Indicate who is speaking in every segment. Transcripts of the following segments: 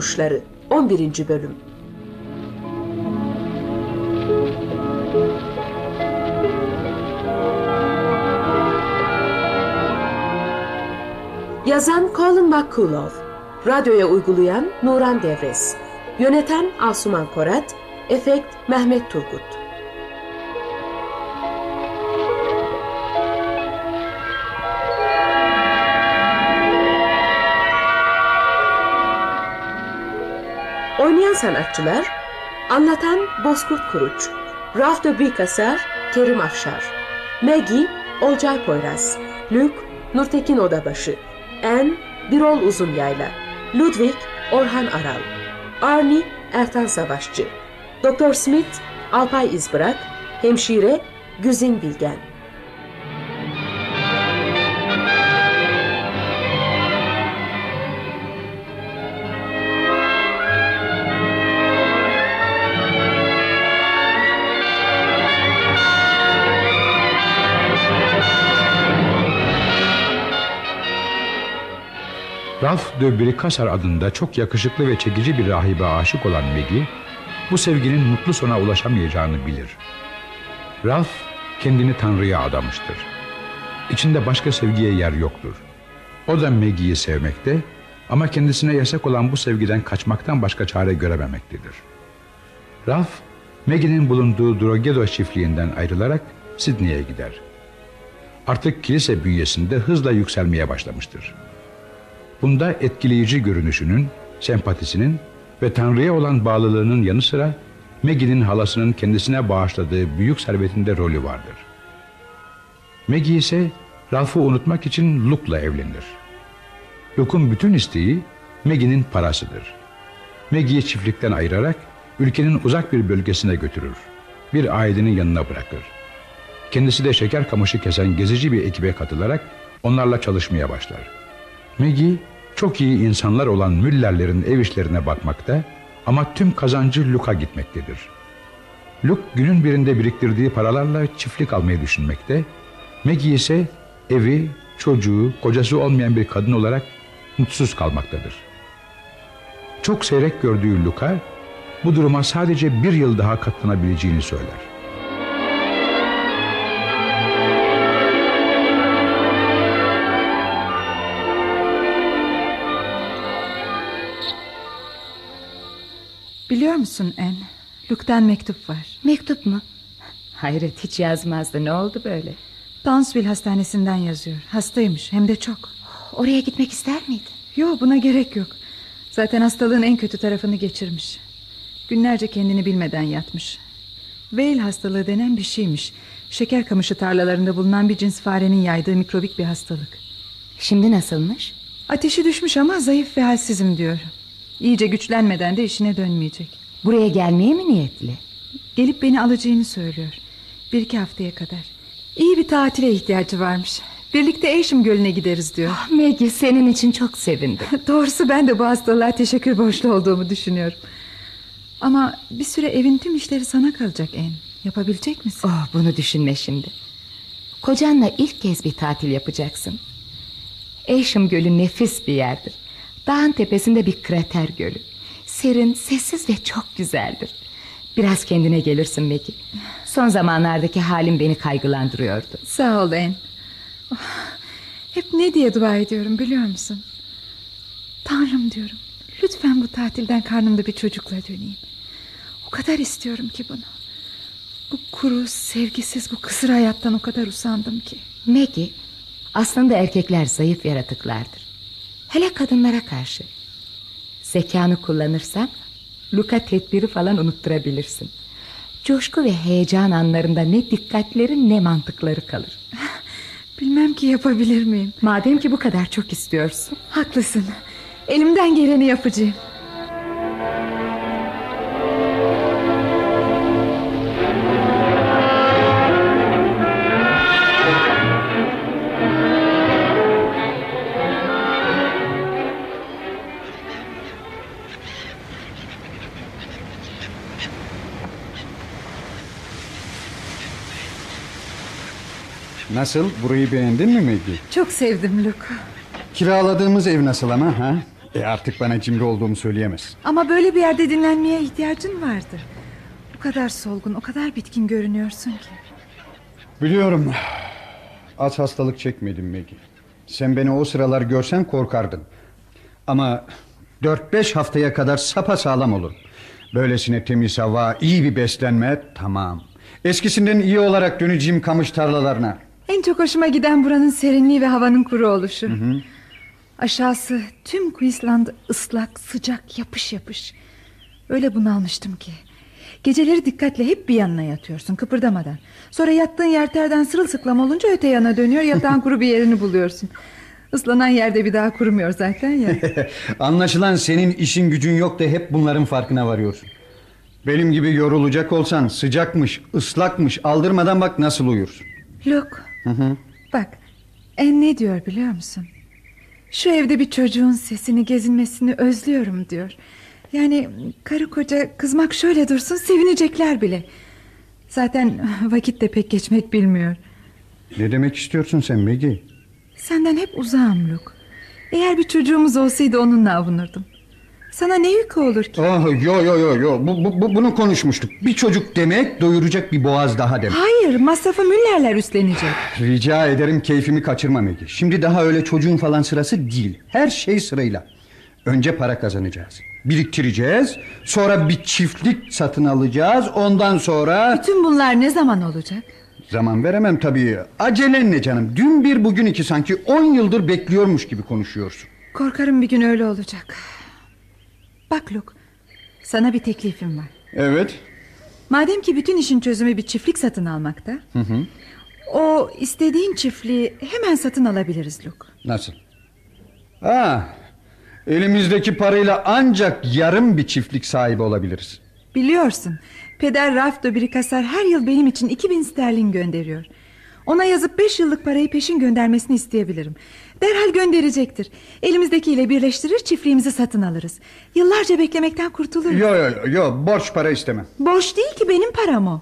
Speaker 1: Kuşları 11. Bölüm Yazan Colin McCullough Radyoya uygulayan Nuran Devres Yöneten Asuman Korat Efekt Mehmet Turgut Oynayan sanatçılar Anlatan Bozkurt Kuruç Ralph de Bricassar Kerim Afşar Maggie Olcay Poyraz Luke Nurtekin Odabaşı En Birol Uzunyayla Ludwig Orhan Aral Arnie Ertan Savaşçı Doktor Smith Alpay İzbırak Hemşire Güzin Bilgen
Speaker 2: Ralph de Bricassar adında çok yakışıklı ve çekici bir rahibe aşık olan Maggie, bu sevginin mutlu sona ulaşamayacağını bilir. Ralph kendini Tanrı'ya adamıştır. İçinde başka sevgiye yer yoktur. O da Maggie'yi sevmekte ama kendisine yasak olan bu sevgiden kaçmaktan başka çare görememektedir. Ralph, Maggie'nin bulunduğu Drogedo çiftliğinden ayrılarak Sydney'e gider. Artık kilise bünyesinde hızla yükselmeye başlamıştır. Bunda etkileyici görünüşünün, sempatisinin ve Tanrı'ya olan bağlılığının yanı sıra Maggie'nin halasının kendisine bağışladığı büyük servetinde rolü vardır. Maggie ise Ralph'ı unutmak için Luke'la evlenir. Luke'un bütün isteği Maggie'nin parasıdır. Maggie'yi çiftlikten ayırarak ülkenin uzak bir bölgesine götürür. Bir ailenin yanına bırakır. Kendisi de şeker kamışı kesen gezici bir ekibe katılarak onlarla çalışmaya başlar. Maggie çok iyi insanlar olan Müllerlerin ev işlerine bakmakta ama tüm kazancı Luke'a gitmektedir. Luke günün birinde biriktirdiği paralarla çiftlik almayı düşünmekte, Maggie ise evi, çocuğu, kocası olmayan bir kadın olarak mutsuz kalmaktadır. Çok seyrek gördüğü Luke'a bu duruma sadece bir yıl daha katlanabileceğini söyler.
Speaker 3: Biliyor musun En? Luke'den mektup var.
Speaker 4: Mektup mu? Hayret hiç yazmazdı. Ne oldu böyle?
Speaker 3: Townsville hastanesinden yazıyor. Hastaymış hem de çok.
Speaker 4: Oraya gitmek ister miydin?
Speaker 3: Yok buna gerek yok. Zaten hastalığın en kötü tarafını geçirmiş. Günlerce kendini bilmeden yatmış. Veil hastalığı denen bir şeymiş. Şeker kamışı tarlalarında bulunan bir cins farenin yaydığı mikrobik bir hastalık.
Speaker 4: Şimdi nasılmış?
Speaker 3: Ateşi düşmüş ama zayıf ve halsizim diyor. İyice güçlenmeden de işine dönmeyecek.
Speaker 4: Buraya gelmeye mi niyetli?
Speaker 3: Gelip beni alacağını söylüyor. Bir iki haftaya kadar. İyi bir tatile ihtiyacı varmış. Birlikte Eşim Gölü'ne gideriz diyor.
Speaker 4: Oh, Maggie senin için çok sevindim.
Speaker 3: Doğrusu ben de bu hastalığa teşekkür borçlu olduğumu düşünüyorum. Ama bir süre evin tüm işleri sana kalacak En. Yapabilecek misin?
Speaker 4: Oh, bunu düşünme şimdi. Kocanla ilk kez bir tatil yapacaksın. Eşim Gölü nefis bir yerdir. Dağın tepesinde bir krater gölü. Serin, sessiz ve çok güzeldir. Biraz kendine gelirsin Maggie. Son zamanlardaki halim beni kaygılandırıyordu.
Speaker 3: Sağ ol En. Oh, hep ne diye dua ediyorum biliyor musun? Tanrım diyorum. Lütfen bu tatilden karnımda bir çocukla döneyim. O kadar istiyorum ki bunu. Bu kuru, sevgisiz, bu kısır hayattan o kadar usandım ki.
Speaker 4: Maggie, aslında erkekler zayıf yaratıklardır. Hele kadınlara karşı. Zekanı kullanırsan Luka tedbiri falan unutturabilirsin. Coşku ve heyecan anlarında ne dikkatleri ne mantıkları kalır.
Speaker 3: Bilmem ki yapabilir miyim?
Speaker 4: Madem ki bu kadar çok istiyorsun.
Speaker 3: Haklısın. Elimden geleni yapacağım.
Speaker 5: Nasıl? Burayı beğendin mi Maggie?
Speaker 3: Çok sevdim Luke.
Speaker 5: Kiraladığımız ev nasıl ama ha? E artık bana cimri olduğumu söyleyemez.
Speaker 3: Ama böyle bir yerde dinlenmeye ihtiyacın vardır. O kadar solgun, o kadar bitkin görünüyorsun ki.
Speaker 5: Biliyorum. Az hastalık çekmedim Maggie. Sen beni o sıralar görsen korkardın. Ama 4-5 haftaya kadar sapa sağlam olurum. Böylesine temiz hava, iyi bir beslenme tamam. Eskisinden iyi olarak döneceğim kamış tarlalarına.
Speaker 3: En çok hoşuma giden buranın serinliği ve havanın kuru oluşu. Aşağısı tüm Queensland ıslak, sıcak, yapış yapış. Öyle bunalmıştım ki. Geceleri dikkatle hep bir yanına yatıyorsun kıpırdamadan. Sonra yattığın yer terden sırılsıklam olunca öte yana dönüyor yatağın kuru bir yerini buluyorsun. Islanan yerde bir daha kurumuyor zaten ya.
Speaker 5: Anlaşılan senin işin gücün yok da hep bunların farkına varıyorsun. Benim gibi yorulacak olsan sıcakmış, ıslakmış aldırmadan bak nasıl uyursun.
Speaker 3: Luke bak en ne diyor biliyor musun? Şu evde bir çocuğun sesini gezinmesini özlüyorum diyor. Yani karı koca kızmak şöyle dursun sevinecekler bile. Zaten vakit de pek geçmek bilmiyor.
Speaker 5: Ne demek istiyorsun sen Maggie?
Speaker 3: Senden hep uzağım Luke. Eğer bir çocuğumuz olsaydı onunla avunurdum. Sana ne yükü olur ki?
Speaker 5: Oh, yo yo yo yo bu, bu, bu- bunu konuşmuştuk. Bir çocuk demek doyuracak bir boğaz daha demek.
Speaker 3: Hayır masrafı Müllerler üstlenecek.
Speaker 5: Rica ederim keyfimi kaçırma Maggie. Şimdi daha öyle çocuğun falan sırası değil. Her şey sırayla. Önce para kazanacağız. Biriktireceğiz. Sonra bir çiftlik satın alacağız. Ondan sonra...
Speaker 3: Bütün bunlar ne zaman olacak?
Speaker 5: Zaman veremem tabii. Acelen ne canım? Dün bir bugün iki sanki on yıldır bekliyormuş gibi konuşuyorsun.
Speaker 3: Korkarım bir gün öyle olacak. Bak Luke sana bir teklifim var.
Speaker 5: Evet.
Speaker 3: Madem ki bütün işin çözümü bir çiftlik satın almakta. O istediğin çiftliği hemen satın alabiliriz Luke.
Speaker 5: Nasıl? Ha, elimizdeki parayla ancak yarım bir çiftlik sahibi olabiliriz.
Speaker 3: Biliyorsun peder Ralph de Bricasar her yıl benim için 2000 sterlin gönderiyor. Ona yazıp 5 yıllık parayı peşin göndermesini isteyebilirim. Derhal gönderecektir. Elimizdekiyle birleştirir çiftliğimizi satın alırız. Yıllarca beklemekten kurtuluruz.
Speaker 5: Yo yo yo, borç para istemem.
Speaker 3: Boş değil ki benim param o.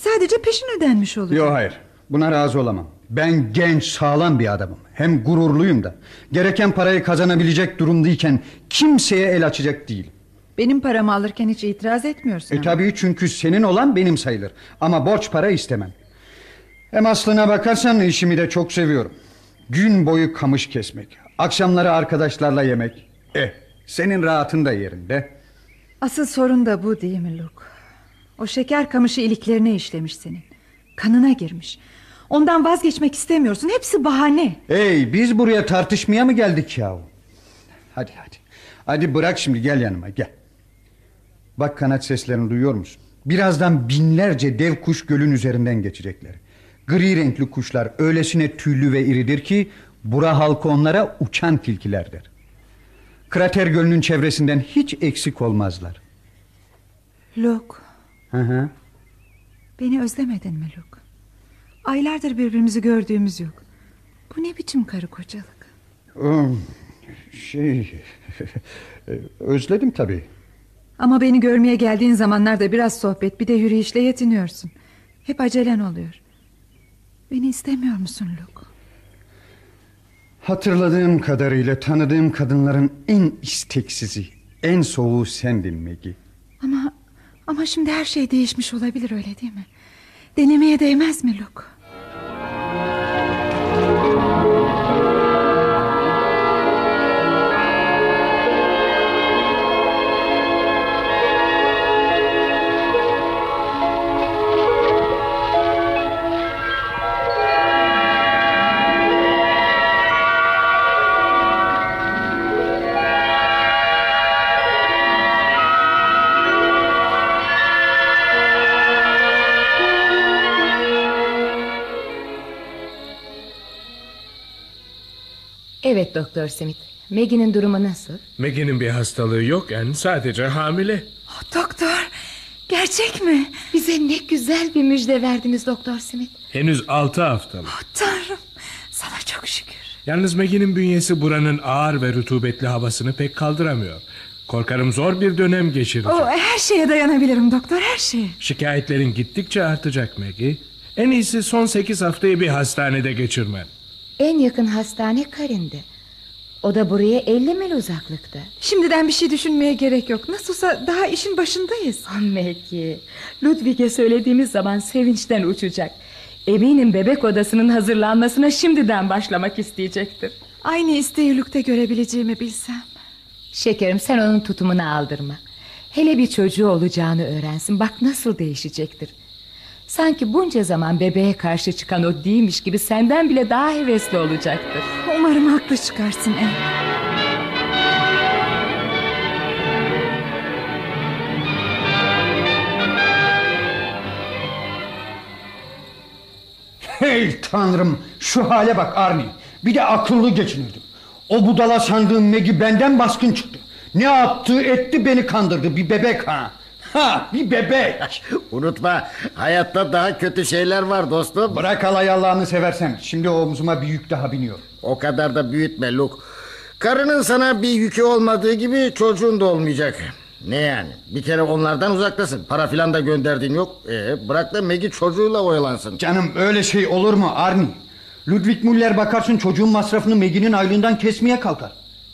Speaker 3: Sadece peşin ödenmiş olur.
Speaker 5: Yo hayır. Buna razı olamam. Ben genç, sağlam bir adamım. Hem gururluyum da. Gereken parayı kazanabilecek durumdayken kimseye el açacak değil.
Speaker 3: Benim paramı alırken hiç itiraz etmiyorsun.
Speaker 5: E
Speaker 3: ama.
Speaker 5: tabii çünkü senin olan benim sayılır. Ama borç para istemem. Hem aslına bakarsan işimi de çok seviyorum. Gün boyu kamış kesmek. Akşamları arkadaşlarla yemek. Eh senin rahatın da yerinde.
Speaker 3: Asıl sorun da bu değil mi Luke? O şeker kamışı iliklerine işlemiş senin. Kanına girmiş. Ondan vazgeçmek istemiyorsun. Hepsi bahane.
Speaker 5: Hey biz buraya tartışmaya mı geldik yahu? Hadi hadi. Hadi bırak şimdi gel yanıma gel. Bak kanat seslerini duyuyor musun? Birazdan binlerce dev kuş gölün üzerinden geçecekler. Gri renkli kuşlar öylesine tüylü ve iridir ki... ...bura halkı onlara uçan tilkiler der. Krater gölünün çevresinden hiç eksik olmazlar.
Speaker 3: Luke,
Speaker 5: Hı hı.
Speaker 3: beni özlemedin mi Luke? Aylardır birbirimizi gördüğümüz yok. Bu ne biçim karı kocalık?
Speaker 5: Um, Şey... Özledim tabii.
Speaker 3: Ama beni görmeye geldiğin zamanlarda biraz sohbet bir de yürüyüşle yetiniyorsun. Hep acelen oluyor. Beni istemiyor musun Luke?
Speaker 5: Hatırladığım kadarıyla tanıdığım kadınların en isteksizi, en soğuğu sendin Maggie.
Speaker 3: Ama ama şimdi her şey değişmiş olabilir öyle değil mi? Denemeye değmez mi Luke?
Speaker 4: Evet Doktor Smith. Maggie'nin durumu nasıl?
Speaker 6: Maggie'nin bir hastalığı yok yani sadece hamile.
Speaker 3: Oh, doktor gerçek mi?
Speaker 4: Bize ne güzel bir müjde verdiniz Doktor Smith.
Speaker 6: Henüz altı haftalık.
Speaker 3: Oh, tanrım sana çok şükür.
Speaker 6: Yalnız Maggie'nin bünyesi buranın ağır ve rutubetli havasını pek kaldıramıyor. Korkarım zor bir dönem geçirecek.
Speaker 3: Oh, her şeye dayanabilirim doktor her şeye.
Speaker 6: Şikayetlerin gittikçe artacak Maggie. En iyisi son sekiz haftayı bir hastanede geçirmen.
Speaker 4: En yakın hastane Karin'de. O da buraya 50 mil uzaklıkta.
Speaker 3: Şimdiden bir şey düşünmeye gerek yok. Nasılsa daha işin başındayız.
Speaker 4: Peki. Ludwig'e söylediğimiz zaman sevinçten uçacak. Eminim bebek odasının hazırlanmasına şimdiden başlamak isteyecektir.
Speaker 3: Aynı isteği Lük'te görebileceğimi bilsem.
Speaker 4: Şekerim sen onun tutumunu aldırma. Hele bir çocuğu olacağını öğrensin. Bak nasıl değişecektir. Sanki bunca zaman bebeğe karşı çıkan o değilmiş gibi senden bile daha hevesli olacaktır.
Speaker 3: Umarım haklı çıkarsın en.
Speaker 5: Hey tanrım şu hale bak Arni. Bir de akıllı geçinirdim. O budala sandığım Megi benden baskın çıktı. Ne yaptı etti beni kandırdı bir bebek ha. Ha bir bebek.
Speaker 7: Unutma hayatta daha kötü şeyler var dostum.
Speaker 5: Bırak alay Allah'ını seversen. Şimdi omzuma bir yük daha biniyor.
Speaker 7: O kadar da büyütme Luke. Karının sana bir yükü olmadığı gibi çocuğun da olmayacak. Ne yani? Bir kere onlardan uzaktasın. Para filan da gönderdiğin yok. Ee, bırak da Maggie çocuğuyla oyalansın.
Speaker 5: Canım öyle şey olur mu Arni? Ludwig Müller bakarsın çocuğun masrafını Megi'nin aylığından kesmeye kalkar.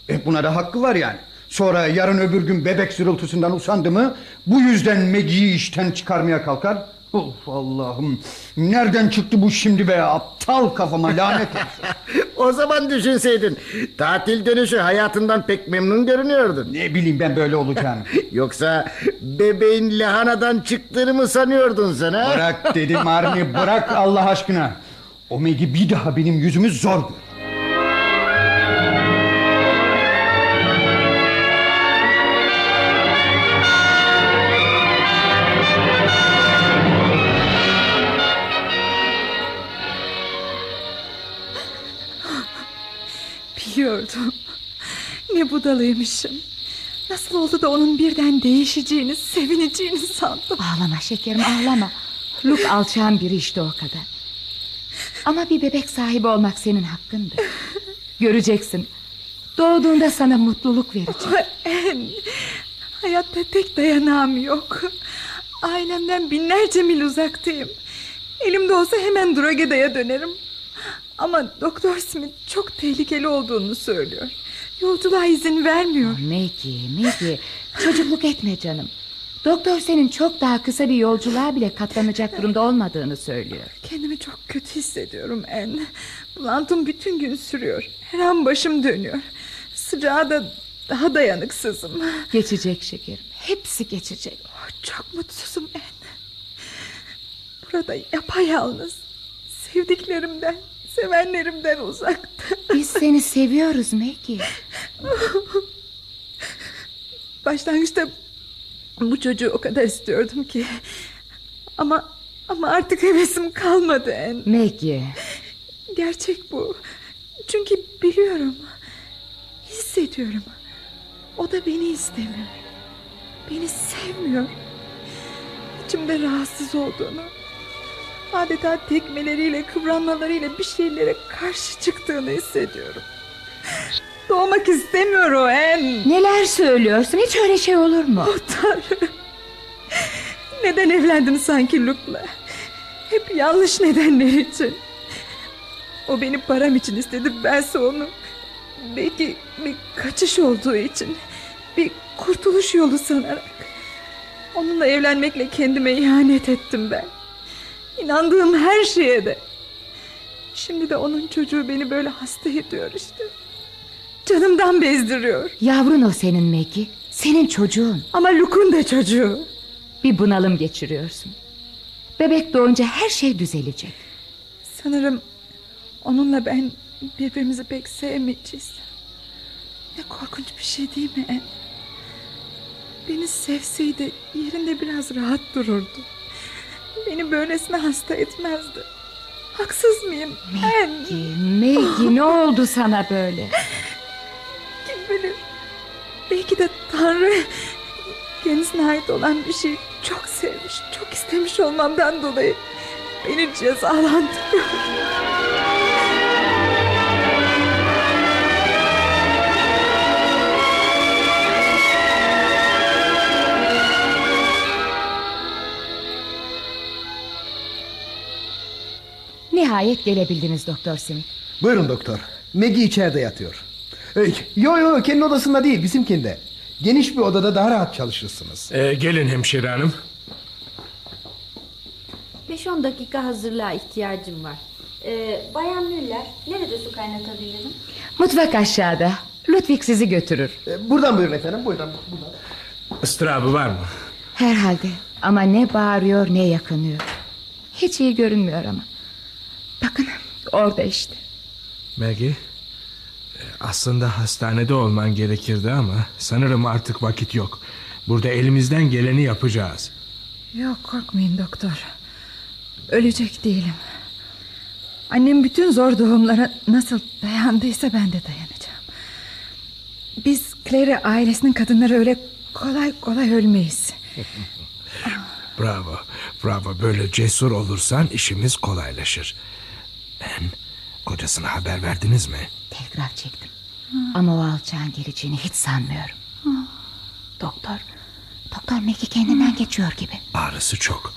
Speaker 5: E buna da hakkı var yani. Sonra yarın öbür gün bebek zırıltısından usandı mı... ...bu yüzden Megi'yi işten çıkarmaya kalkar. Of Allah'ım. Nereden çıktı bu şimdi be aptal kafama lanet olsun.
Speaker 7: o zaman düşünseydin. Tatil dönüşü hayatından pek memnun görünüyordun.
Speaker 5: Ne bileyim ben böyle olacağını.
Speaker 7: Yoksa bebeğin lahanadan çıktığını mı sanıyordun sen ha?
Speaker 5: Bırak dedim Arni bırak Allah aşkına. O Megi bir daha benim yüzümü zor gör.
Speaker 3: Biliyordum. Ne budalıymışım. Nasıl oldu da onun birden değişeceğini, sevineceğini sandım.
Speaker 4: Ağlama şekerim ağlama. Luke alçağın biri işte o kadar. Ama bir bebek sahibi olmak senin hakkındır. Göreceksin. Doğduğunda sana mutluluk verecek.
Speaker 3: En, hayatta tek dayanağım yok. Ailemden binlerce mil uzaktayım. Elimde olsa hemen Drogeda'ya dönerim. Ama Doktor Smith çok tehlikeli olduğunu söylüyor. Yolculuğa izin vermiyor.
Speaker 4: Maggie, Maggie çocukluk etme canım. Doktor senin çok daha kısa bir yolculuğa bile katlanacak durumda olmadığını söylüyor.
Speaker 3: Kendimi çok kötü hissediyorum En. Bulantım bütün gün sürüyor. Her an başım dönüyor. Sıcağa da daha dayanıksızım.
Speaker 4: Geçecek şekerim. Hepsi geçecek.
Speaker 3: Oh, çok mutsuzum En. Burada yapayalnız. Sevdiklerimden, sevenlerimden uzakta.
Speaker 4: Biz seni seviyoruz Maggie.
Speaker 3: Başlangıçta bu çocuğu o kadar istiyordum ki. Ama ama artık hevesim kalmadı en.
Speaker 4: Maggie.
Speaker 3: Gerçek bu. Çünkü biliyorum. Hissediyorum. O da beni istemiyor. Beni sevmiyor. İçimde rahatsız olduğunu. Adeta tekmeleriyle, kıvranmalarıyla bir şeylere karşı çıktığını hissediyorum. Doğmak istemiyor o en.
Speaker 4: Neler söylüyorsun? Hiç öyle şey olur mu?
Speaker 3: Oh Tanrım. Neden evlendin sanki Luke'la? Hep yanlış nedenler için. O beni param için istedi. Bense onu. Belki bir kaçış olduğu için. Bir kurtuluş yolu sanarak. Onunla evlenmekle kendime ihanet ettim ben. İnandığım her şeye de. Şimdi de onun çocuğu beni böyle hasta ediyor işte. Canımdan bezdiriyor.
Speaker 4: Yavrun o senin Maggie. Senin çocuğun.
Speaker 3: Ama Luke'un da çocuğu.
Speaker 4: Bir bunalım geçiriyorsun. Bebek doğunca her şey düzelecek.
Speaker 3: Sanırım onunla ben birbirimizi pek sevmeyeceğiz. Ne korkunç bir şey değil mi En? Beni sevseydi yerinde biraz rahat dururdu. Beni böylesine hasta etmezdi. Haksız mıyım?
Speaker 4: Maggie, Maggie ne oldu sana böyle?
Speaker 3: Kim bilir? Belki de Tanrı kendisine ait olan bir şeyi çok sevmiş, çok istemiş olmamdan dolayı beni cezalandırıyor.
Speaker 4: Nihayet gelebildiniz Doktor Smith.
Speaker 8: Buyurun doktor. Maggie içeride yatıyor. Yo yo kendi odasında değil bizimkinde. Geniş bir odada daha rahat çalışırsınız.
Speaker 6: Ee, gelin hemşire hanım.
Speaker 9: 5-10 dakika hazırlığa ihtiyacım var. Ee, Bayan Müller, nerede su kaynatabilirim?
Speaker 4: Mutfak aşağıda. Ludwig sizi götürür.
Speaker 8: Ee, Buradan buyurun efendim buyurun. Buradan.
Speaker 6: Istrabı var mı?
Speaker 4: Herhalde. Ama ne bağırıyor ne yakınıyor. Hiç iyi görünmüyor ama. Bakın orada işte.
Speaker 6: Maggie. e, Aslında hastanede olman gerekirdi ama sanırım artık vakit yok. Burada elimizden geleni yapacağız.
Speaker 3: Yok korkmayın doktor. Ölecek değilim. Annem bütün zor doğumlara nasıl dayandıysa ben de dayanacağım. Biz Claire ailesinin kadınları öyle kolay kolay ölmeyiz.
Speaker 6: Bravo, bravo. Böyle cesur olursan işimiz kolaylaşır. En, kocasına haber verdiniz mi?
Speaker 4: Telgraf çektim. Ama o alçağın geleceğini hiç sanmıyorum. Doktor, doktor Maggie kendinden geçiyor gibi.
Speaker 6: Ağrısı çok.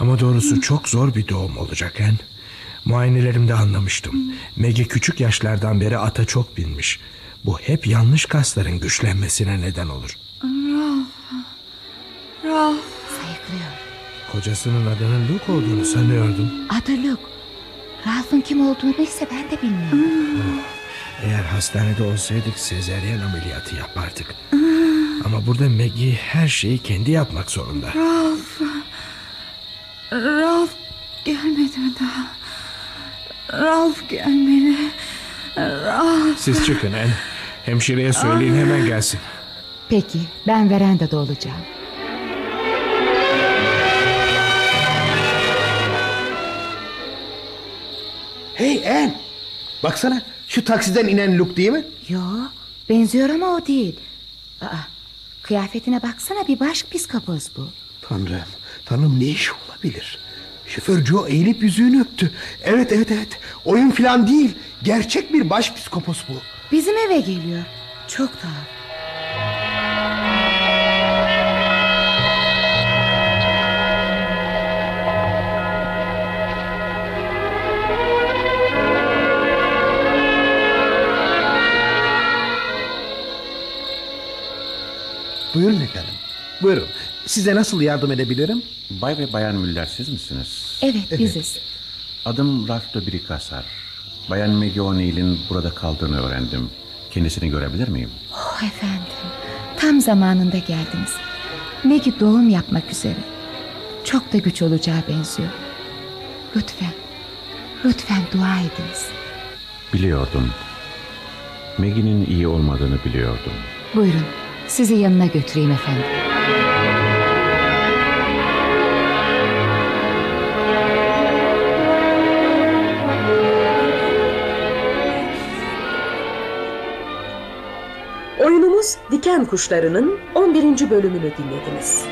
Speaker 6: Ama doğrusu çok zor bir doğum olacak en. Muayenelerimde anlamıştım. Maggie küçük yaşlardan beri ata çok binmiş. Bu hep yanlış kasların güçlenmesine neden olur.
Speaker 3: Ralph.
Speaker 4: Sayıklıyor.
Speaker 6: Kocasının adının Luke olduğunu sanıyordum.
Speaker 4: Adı Luke. Ralph'ın kim olduğunu ise ben de bilmiyorum.
Speaker 6: Eğer hastanede olsaydık sezeryen ameliyatı yapardık. Ama burada Maggie her şeyi kendi yapmak zorunda.
Speaker 3: Ralph. Ralph gelmedi daha? Ralph gelmeli. Ralph.
Speaker 6: Siz çıkın en. Hemşireye söyleyin hemen gelsin.
Speaker 4: Peki ben verandada olacağım.
Speaker 8: Hey En. Baksana şu taksiden inen Luke değil mi?
Speaker 4: Yo benziyor ama o değil. Aa, kıyafetine baksana bir baş psikopoz bu.
Speaker 8: Tanrım. Tanrım ne iş olabilir? Şoför Joe eğilip yüzüğünü öptü. Evet evet evet. Oyun falan değil. Gerçek bir baş psikopos bu.
Speaker 4: Bizim eve geliyor. Çok tuhaf.
Speaker 8: Buyurun efendim. Buyurun. Size nasıl yardım edebilirim?
Speaker 10: Bay ve Bayan Müller siz misiniz?
Speaker 4: Evet, biziz.
Speaker 10: Adım Ralph de Bricasar. Bayan Maggie O'Neill'in burada kaldığını öğrendim. Kendisini görebilir miyim?
Speaker 4: Oh efendim. Tam zamanında geldiniz. Maggie doğum yapmak üzere. Çok da güç olacağı benziyor. Lütfen. Lütfen dua ediniz.
Speaker 10: Biliyordum. Maggie'nin iyi olmadığını biliyordum.
Speaker 4: Buyurun. Sizi yanına götüreyim efendim.
Speaker 1: Oyunumuz Diken Kuşları'nın 11. bölümünü dinlediniz.